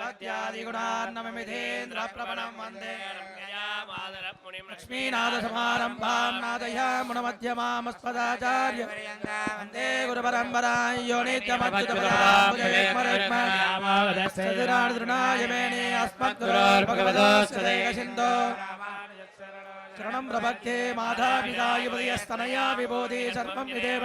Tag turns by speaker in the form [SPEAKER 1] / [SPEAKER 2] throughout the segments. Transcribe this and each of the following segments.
[SPEAKER 1] भक्त्यादिगुणान्नवमिधेन्द्रप्रवणं वन्दे लक्ष्मीनाथसमारम्भां नादया मुणमध्यमामस्मदाचार्य वन्दे गुरुपरम्परां योनित्यमच्युतपदाय मेने अस्मद्गुरोर्भगवतोस्तदेकसिन्धो शरणं प्रभक्ते माधापिदायुपदयस्तनया विबोधि सर्वं विदेव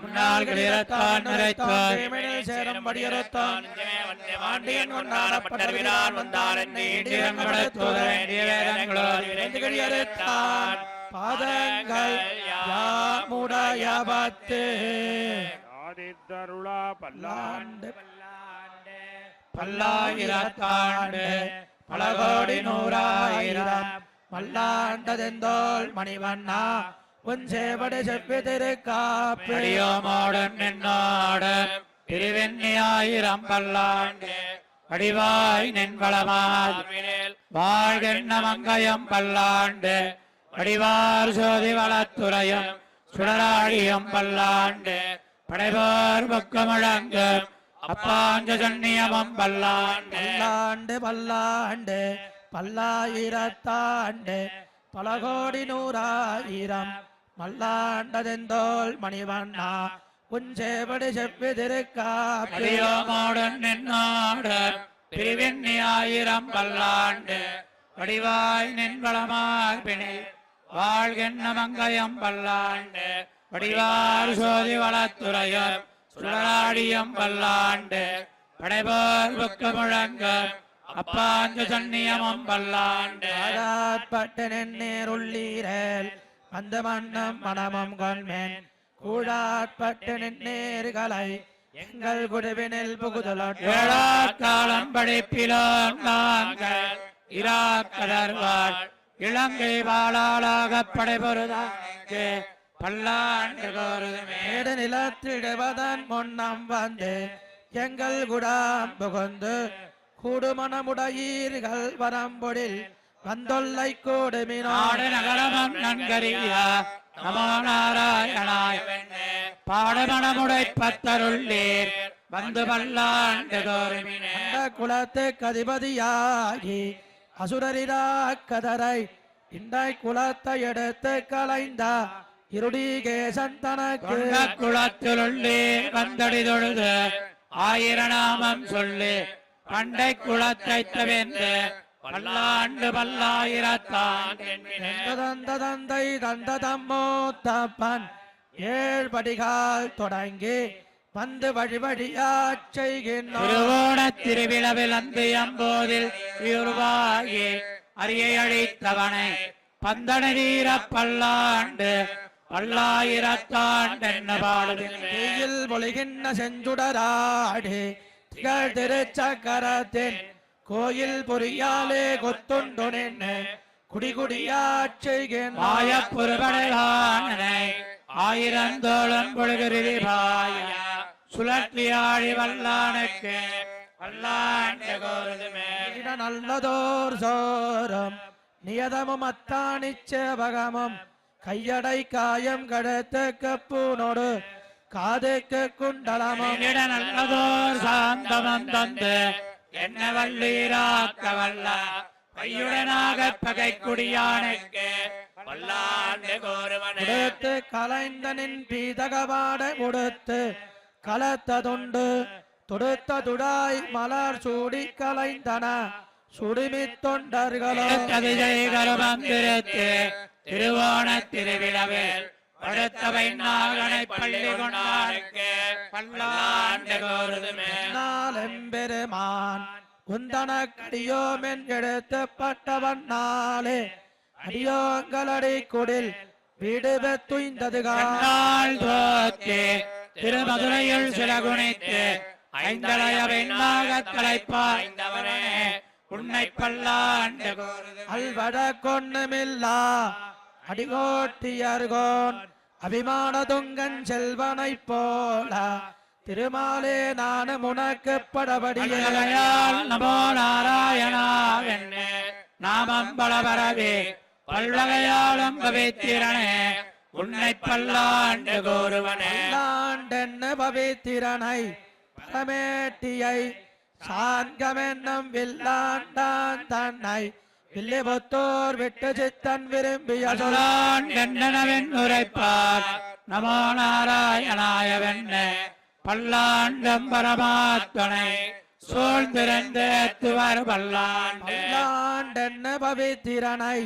[SPEAKER 2] முன்னாள் கிளியரத்தான் நிறைத்தான்.
[SPEAKER 1] சேரம் படியறுத்தான்.
[SPEAKER 3] பாண்டியன் கொண்டாடப்பட்டவினார் வந்தார்
[SPEAKER 1] வேண்டுகடியறுத்தான் பாதங்கள் யாமுடையபத்து.
[SPEAKER 4] ஆதித்தருளா பல்லாண்டு.
[SPEAKER 1] பல்லாண்டு
[SPEAKER 2] பல்லாயிரத்தாண்டு. பல கோடி நூறாயிரம்.
[SPEAKER 1] பல்லாண்டதெந்தோள் மணிவண்ணா உன் சேவடி செவ்வி திருக்காப்பு.
[SPEAKER 2] அடியோமோடன் நின்னோடு திருவெண்ணியாயிரம் பல்லாண்டு வடிவாய் நின்வளமால். வாழ்கெண்ண மங்கயம் பல்லாண்டு வடிவார் சோதி வளத்துறையும் சுடராழியும் பல்லாண்டு படைவோர் பக்கமுழங்கு அப்பாஞ்ச சன்னியமம் பல்லாண்டு.
[SPEAKER 1] பல்லாண்டு பல்லாண்டு பல்லாயிரத்தாண்டு பல கோடி நூறாயிரம் மல்லாண்டதெந்தோள் மணிவண்ணா உன் சேவடி செவ்வி திருக்காப்பு
[SPEAKER 2] அடியோமோடன் நின்னோடு பிரிவெண்ணி ஆயிரம் பல்லாண்டு வடிவாய் நின்வளமார் பிணை வாழ்கென்ன மங்கயம் பல்லாண்டு வடிவார் சோதி வளத்துறையும் சுடராடியம் பல்லாண்டு படைபோர் புக்க முழங்க அப்பாஞ்ச சன்னியமம் பல்லாண்டு.
[SPEAKER 1] ஆதாட்பட்டு நின்னேருள்ளீரல் அந்த மன்னம் மனமும் கொள்மேன் கூழாட்பட்டு நின்னேறுகளை எங்கள் குழுவினில் புகுதலோட்டு
[SPEAKER 2] ஏழாக்காலம் படைப்பிலோம் நாங்கள் இராக்கடர்வாள். இலங்கை வாழாளாக படைபொருதாக்கு பல்லாண்டு
[SPEAKER 1] மேடு நிலத்திடுவதன் முன்னம் வந்து எங்கள் குடாம் புகுந்து கூடுமணமுடையீர்கள் வரம்பொடில் வந்தொல்லை கூடுமினோ.
[SPEAKER 2] நாடு நகரமம் நன்கறிய நமோ நாராயணாய். பாடமணமுடை பத்தருள்ளீர் வந்து
[SPEAKER 1] அந்த குலத்துக்கு அதிபதியாகி அசுரரிராக்கதரை இண்டை குலத்தை எடுத்து கலைந்த இருடிகேசன் தனக்கு.
[SPEAKER 2] கொண்ட குளத்திலுள்ளே வந்தடி தொழுது. ஆயிரநாமம் சொல்லி. பண்டை குளத்தை தவிர்ந்து பல்லாண்டு பல்லாயிரத்தான்
[SPEAKER 1] தந்த தம்மூத்தப்பன் ஏழ்படிகால் தொடங்கி வந்து வழி வழியாச் செய்கின்றோம்
[SPEAKER 2] திருவோண திருவிழவில் அந்த அம்போதில் உருவாகி அரியை அழித்தவனை பந்தன வீர பல்லாண்டு பல்லாயிரத்தாண்டு என்ன
[SPEAKER 1] பொழிகின்ற செஞ்சுடராடி திகழ் திருச்சக்கரத்தின் கோயில் பொறியாலே கொத்துண்டு நின்று குடிகுடியாச் செய்கின்ற
[SPEAKER 2] மாயப்புறப்படைவானனை ஆயிரந்தோளம் பொழுகிறி பாய சுழற்றியாழி வல்லானுக்கு.
[SPEAKER 1] நல்லதோர் சோரம். நியதமும் அத்தாணிச்ச பகமும் கையடை காயம் கடத்த கப்பூனோடு. காதுக்கு குண்டலமும்.
[SPEAKER 2] நல்லதோர் சாந்தமம் தந்து. என்ன வல்லீராக்க வல்ல கையுடனாக பகை குடியானுக்கு வல்லாண்டு கோருவனே
[SPEAKER 1] கொடுத்து கலைந்தனின் பீதகவாட கொடுத்து கலத்ததுண்டு. தொடுத்த துடாய் மலர் சூடி கலைந்தன. சுடுமித் தொண்டர்களோ.
[SPEAKER 2] கருமந்திரத்து திருவோண திருவிழவில் படுத்தவை நாகனை பள்ளி கொண்டாருக்கு பல்லாண்டு கோருதுமே
[SPEAKER 1] நாளெம்பெருமான் குந்தனக்கடியோமென் எடுத்துப்பட்டவன் நாளே. அடியோங்களடி குடில் வீடு பெத்துய்ந்தது
[SPEAKER 2] கண்ணால் தோத்தி திருமதுரையில் சில குணித்து ஐந்தளைய வெண்ணாகத் தலைப்பாய்ந்தவனே உன்னை பல்லாண்டு
[SPEAKER 1] அல்வட கொண்ணுமில்லா. அடிகோட்டியர்கோன் அபிமானதுங்கன் செல்வனைப் போல. திருமாலே நானும் உனக்கு படபடியால்
[SPEAKER 2] பல்வகையால் நமோ நாராயணாவென்னே. நாமம் பலபரவே பல்வகையாலும் பவித்திரனே. உன்னை பல்லாண்டு கோருவனே.
[SPEAKER 1] பல்லாண்டென்ன பவித்திரனை பரமேட்டியை சாங்கமென்னும் வில்லாண்டான் தன்னை. வில்லிபுத்தூர் விட்டு சித்தன் விரும்பிய சொல்
[SPEAKER 2] அருளான் கண்டனவென் உரைப்பார்? நமோ நாராயணாயவென்னே பல்லாண்டம் பரமாத்மனை சூழ்ந்திருந்தேத்துவர் பல்லாண்டு.
[SPEAKER 1] பல்லாண்டென்ன பவித்திரனை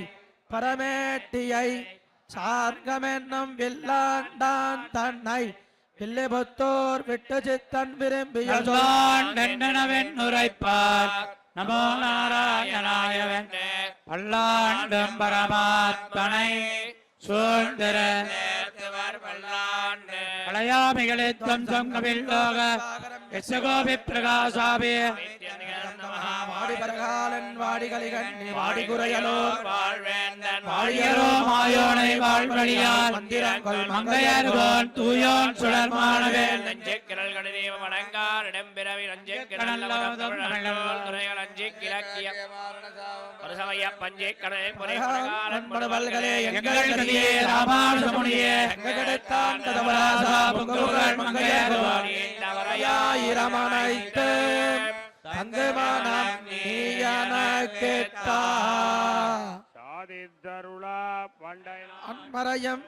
[SPEAKER 1] பரமேட்டியை சார்கமென்னும் வில்லாண்டான் தன்னை. வில்லிபுத்தூர் விட்டு சித்தன் விரும்பிய சொல்
[SPEAKER 2] அருளான் கண்டனவென் உரைப்பார்? நமோ நாராயணாயவென்னே பல்லாண்டம் பரமாத்மனை சூழ்ந்திர. பழையாமிகளே துவம் சங்கமில் லோக யசகோபி பிரகாசாபி
[SPEAKER 1] வாடி பரகாலன் வாடி கலிகண்ணி வாடி குறையலோர்
[SPEAKER 3] வாழ்வேந்தன்.
[SPEAKER 2] வாழியரோ மாயோனை வாழ்வழியால்.
[SPEAKER 1] மந்திரங்கள்
[SPEAKER 2] மங்கையர்கோன் தூயோன் சுடர்மானவேல்
[SPEAKER 3] நஞ்சக்கிரல் கடுதீவ வணங்கார் இடம்பிறவி நஞ்சக்கிரல் துறைகள் அஞ்சு கிழக்கிய ஒரு சமய பஞ்சை கடை
[SPEAKER 1] பல்களே
[SPEAKER 2] எங்கள் கதியே ராமானுஜமுனியே.
[SPEAKER 1] தங்குமானம்
[SPEAKER 3] சாதித்தருளா
[SPEAKER 1] அன்மறையம்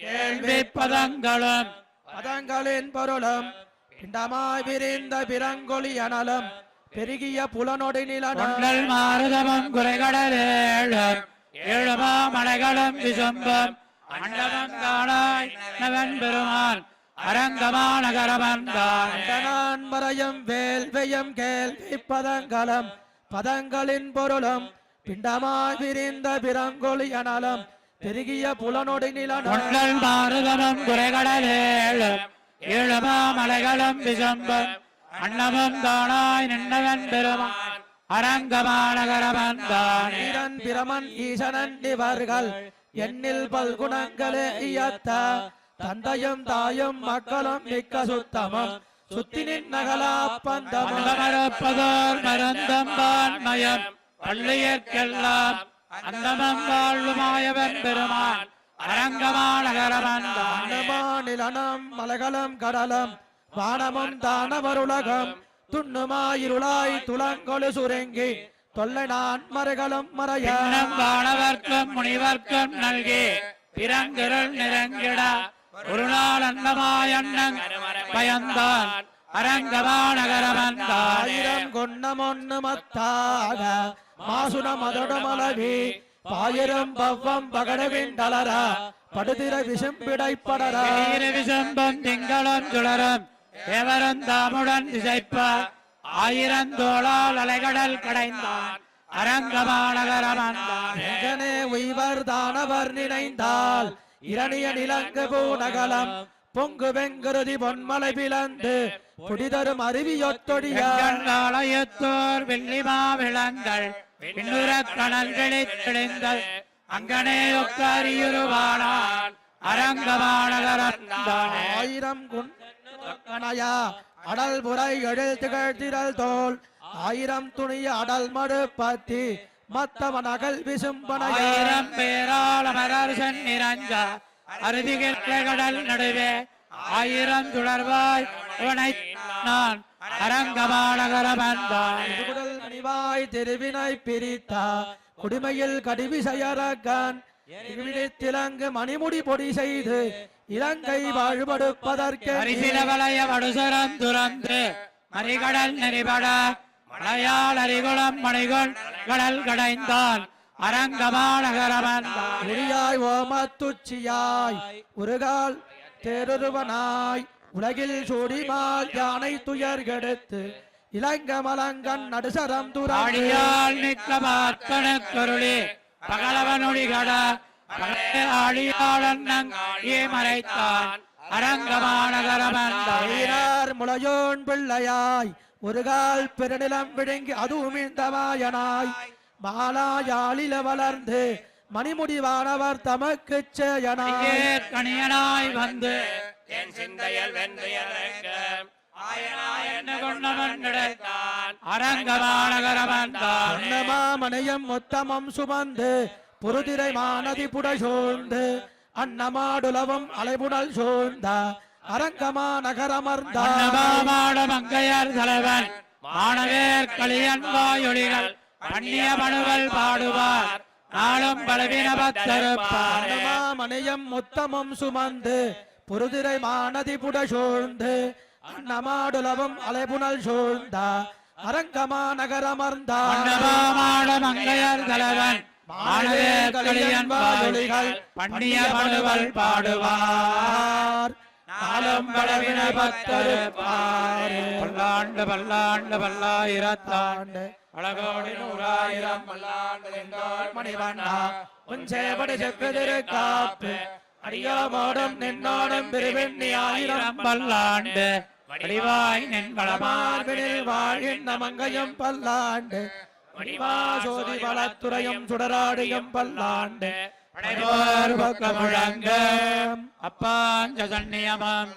[SPEAKER 2] கேள்வி பதங்களும்
[SPEAKER 1] பதங்களின் பொருளும். பிண்டமாய் விரிந்த பிறங்கொழி அனலும். பெருகிய புலனொடி நிலனும்.
[SPEAKER 2] கொண்டல் மாறுதமும் குறைகடலேழும் ஏழுமா. மலைகளும் விசும்பும். அண்டவம் காணாய் நவன் பெருமான். அரங்கமான கரமந்தான்
[SPEAKER 1] நான் மறையும் வேல்வியும் கேள்வி பதங்களும். பதங்களின் பொருளும். பிண்டமாய் விரிந்த பிறங்கொழி அனலும். பெருகிய புலனொடி நிலனும்
[SPEAKER 2] கொண்டல் மாறுதமும் குறைகடலேழும் ஏழுமா மலைகளும் விசும்பும் அன்னமும் காணாய் நின்றவன் பெருமான். அரங்கமான கரமந்தான்
[SPEAKER 1] வீரன் பிரமன் ஈசனன் இவர்கள் எண்ணில் பல்குணங்களே இயத்த. தந்தையும் தாயும் மக்களும் மிக்க சுத்தமும். சுத்தி நின்னகலா பந்தமும்.
[SPEAKER 2] அந்தமரப்பதோர் மருந்தம்பான் மயம். பள்ளியற்கெல்லாம் அந்தமம் வாழ்வுமாயவன் பெருமான் அரங்கமான கரமந்தான்
[SPEAKER 1] மாநிலனம் மலைகளும் கடலும் வானமும் தானவருலகம் துண்ணுமாயிருளாய் துளங்கொழு சுருங்கி தொல்லை நான் மறைகளும் மறைய.
[SPEAKER 2] இன்னம் வானவர்க்கும் முனிவர்க்கும் நல்கி பிறங்கிருள் நிறங்கிட ஒரு நாள் அன்னமாய் அண்ணன் பயந்தான்.
[SPEAKER 1] ஆயிரம் கொன்னமொன்னு மத்தாக மாசுனம் அதொடமலவி பாயிரம் பவ்வம் பகடவிண்டலர படுதிர விசும்பிடைப்படர
[SPEAKER 2] விசம்பம் திங்களும் சுடரும் தேவரும் தாமுடன் திசைப்ப ஆயிரந்தோளால் அலைகடல் கடைந்தான் அரங்கமாநகரமந்தான்
[SPEAKER 1] எங்கனே உய்வர் தானவர் நினைந்தால் இரணிய நிலங்கு பூநகலம் பொங்கு வெங்குருதி பொன்மலை பிளந்து புடிதரும் அருவியொத்தொடிய
[SPEAKER 2] ஆலயத்தோர் வெள்ளிமா விளங்கள் பின்னுரக் கணல்களில் தெளிந்தல் அங்கனே ஒக்காரியுருவானான் அரங்கமாநகரந்தான்
[SPEAKER 1] ஆயிரம் கணையா அடல் புரை எழில் திகழ் திரள் தோல். ஆயிரம் துணிய அடல் மடு பத்தி மத்தவன் அகல் விசும்பனைய
[SPEAKER 2] ஆயிரம் பேரால் அமரர் சென்னிரஞ்ச அருதிகள் கடல் நடுவே ஆயிரம் சுடர்வாய் உனை நான்
[SPEAKER 1] மணிவாய் திருவினை பிரித்தா குடிமையில் கடிவிசையரகன் திலங்கு மணிமுடி பொடி செய்து இலங்கை வாழ்படுப்பதற்கு
[SPEAKER 2] அரிசில வளைய வடுசரம் துறந்து மறிகடல் நெறிபட மலையால் அரிகுளம் மணிகொள் கடல் கடைந்தான். அரங்கமாநகரமந்தான்
[SPEAKER 1] உரியாய் ஓமத்துச்சியாய் உருகால் தேருருவனாய் உலகில் சூடிமால் யானை துயர் கெடுத்து இலங்க மலங்கன் நடுசரம் துறாடியால்
[SPEAKER 2] ஆழியால் மிக்க பார்ப்பனக்கருளே பகலவனொழிகட ஆழியாளன் ஏ மறைத்தான். அரங்கமாநகரமந்தான்
[SPEAKER 1] முளையோன் பிள்ளையாய் ஒரு கால் பெருநிலம் விழுங்கி அதுவும் இந்த மாயனாய். மாலாயாளில வளர்ந்து மணிமுடிவானவர் சேயனாய்.
[SPEAKER 2] கணியனாய் வந்து
[SPEAKER 3] என் சிந்தையல்
[SPEAKER 1] அன்னமாமனையம் மொத்தமம் சுமந்து புருதிரை மானதி புடசூழ்ந்து அன்னமாடுலவும் அலைபுடல் சூழ்ந்த அரங்கமா நகரமர்ந்தார்
[SPEAKER 2] அன்னமாமாட மங்கையர் தலைவன் மாணவேர் களியன் வாயொலிகள் பண்ணிய மனுவல் பாடுவார். நாளும் பலவீன பத்தருப்பார்
[SPEAKER 1] அன்னமாமனையம் மொத்தமம் சுமந்து புருதிரை மானதி புடசூழ்ந்து அன்னமாடுலவும் அலைபுணல் சூழ்ந்த அரங்கமா நகரமர்ந்தார்
[SPEAKER 2] மங்கையர் தலைவன் பண்ணிய மனுவல் பாடுவார். நாளும் பலவின பத்தருப்பார் பல்லாண்டு பல்லாண்டு பல்லாயிரத்தாண்டு. அழகோடி நூறாயிரம் பல்லாண்டு நின்றோர்
[SPEAKER 1] மணிவண்ணா. உன் சேவடி செவ்விதிரு காப்பு. அடியோமோடும் நின்னோடும் பிரிவிண்ணி ஆயிரம்
[SPEAKER 2] பல்லாண்டு. வடிவாய் நின் வளமார்
[SPEAKER 1] வாழ்கின்ற மங்கையும் பல்லாண்டு. மணிவா சோதி வளத்துறையும் சுடராடியும் பல்லாண்டு.
[SPEAKER 2] படைவோர் பக்க முழங்க. அப்பாஞ்ச சந்நியமம்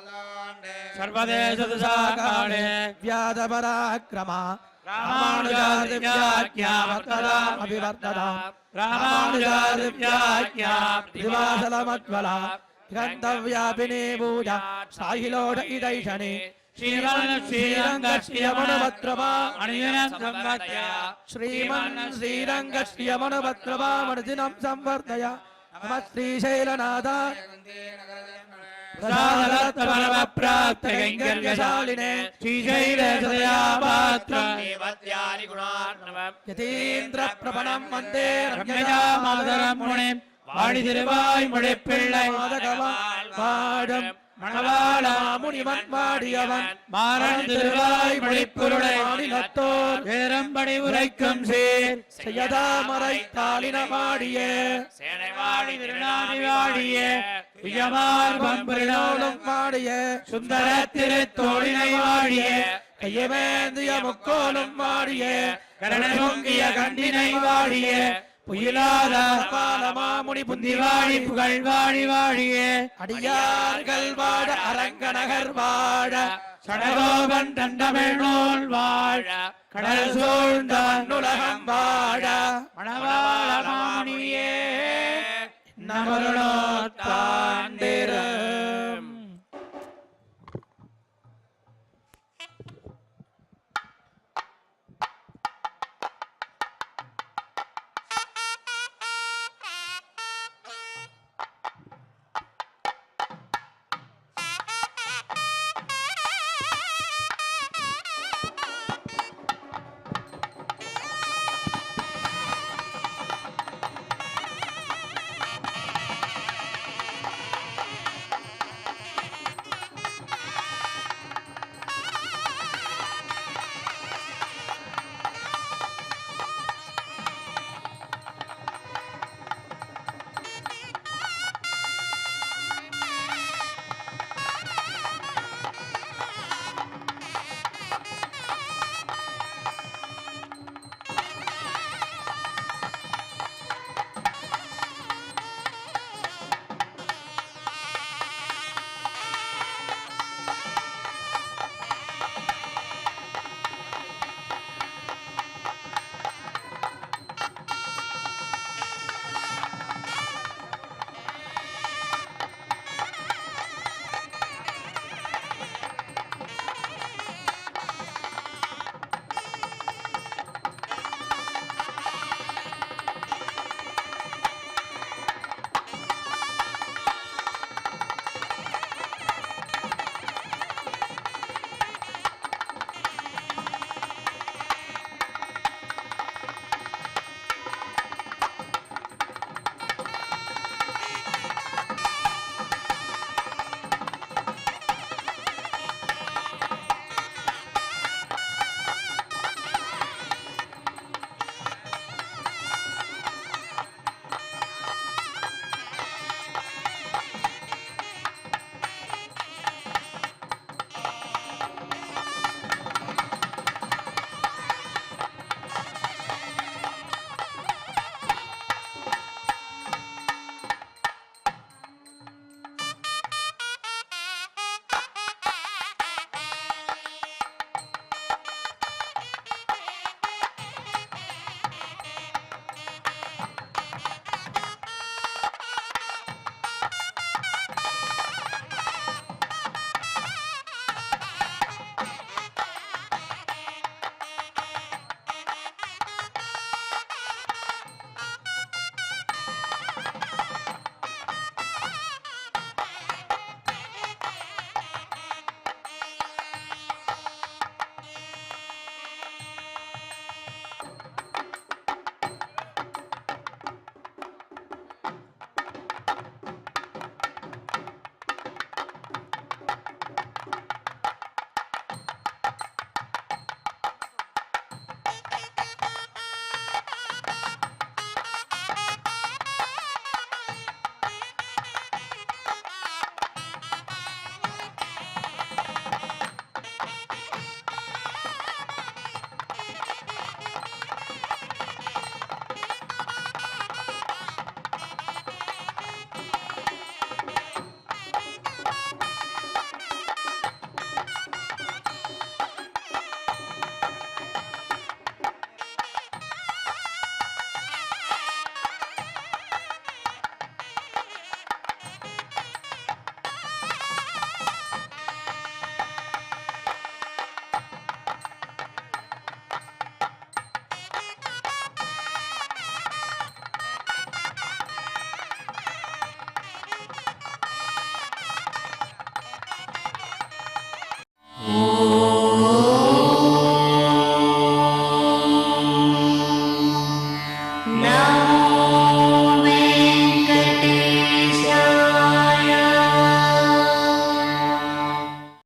[SPEAKER 2] சர்வதேச துசாகாலே
[SPEAKER 1] வியாத பராக்கிரமா
[SPEAKER 2] ராமானுஜாதிவ்யாக்கியாவர்த்ததாம்
[SPEAKER 1] அபிவர்த்ததாம்.
[SPEAKER 2] ராமானுஜாதிவ்யாக்கியாம்
[SPEAKER 1] திவாசலமத்வலா கந்தவ்யாபினே பூஜா. சாயிலோட இதைஷனே
[SPEAKER 2] ஸ்ரீமன்
[SPEAKER 1] ஸ்ரீரங்கஸ்யமனுபத்ரமா
[SPEAKER 2] அணியனம் சம்பத்யா
[SPEAKER 1] श्रीमन् श्रीरङ्गश्रियमनुभद्रवामनुदिनं संवर्धय नमः श्रीशैलनाथ
[SPEAKER 2] பிரதானரத்னபரமப்ராப்தகைங்கர்யசாலினே ஸ்ரீசைலேசதயாபாத்ரம்
[SPEAKER 3] தேவத்யாரி குணார்ணவம்
[SPEAKER 1] यतीन्द्रप्रभणं वन्दे
[SPEAKER 2] ரம்யஜா மாதரம் முனிம் வாடி திருவாய் முழிப்பிள்ளை
[SPEAKER 1] வாடும்
[SPEAKER 2] மணவாளா
[SPEAKER 1] முனிவன் வாடியவன்.
[SPEAKER 2] மாறன் திருவாய் முழிப்புருளை
[SPEAKER 1] மாநிலத்தோர்
[SPEAKER 2] வேரம்படி உரைக்கும் சீர்.
[SPEAKER 1] செய்யதாமரை தாளின வாடிய.
[SPEAKER 3] சேனை
[SPEAKER 2] வாடி திருநாதி வாடிய. உயமார் பம்புரினோடும்
[SPEAKER 1] வாடிய.
[SPEAKER 2] சுந்தர திருத்தோழினை வாடிய.
[SPEAKER 1] கையமேந்திய முக்கோலும் வாடிய.
[SPEAKER 2] கண்டினை வாடிய. புயலாத
[SPEAKER 1] பாலமாமுனி புந்தி
[SPEAKER 2] புந்திவாழி புகழ் வாழி வாழியே.
[SPEAKER 1] அடியார்கள் வாழ அரங்கநகர் வாட
[SPEAKER 2] சடகோபன் தண்டமிழ் வாழ கடல் சூழ்ந்த
[SPEAKER 1] உலகம் வாட.
[SPEAKER 2] மணவாள மாமுனியே நமருளோ தாண்டிரு.